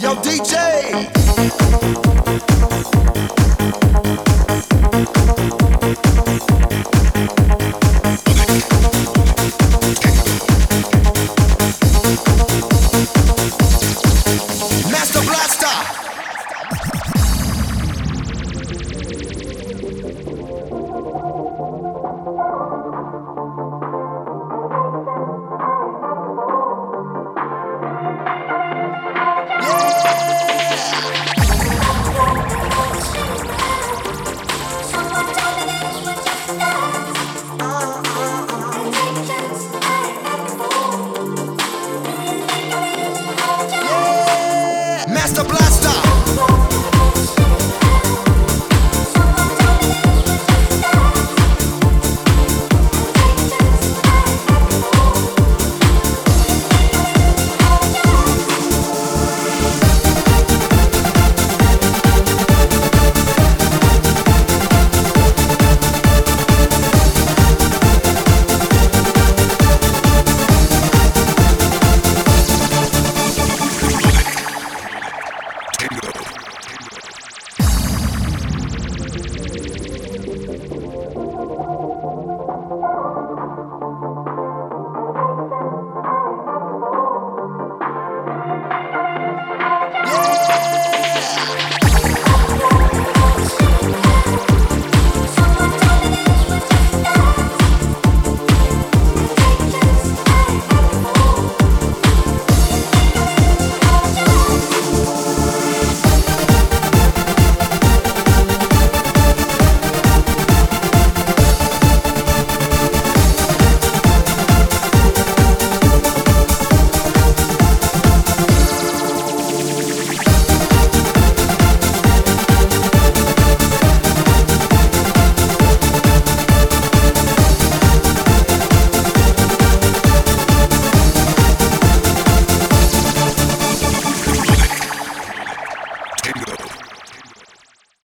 Yo, DJ. The blast.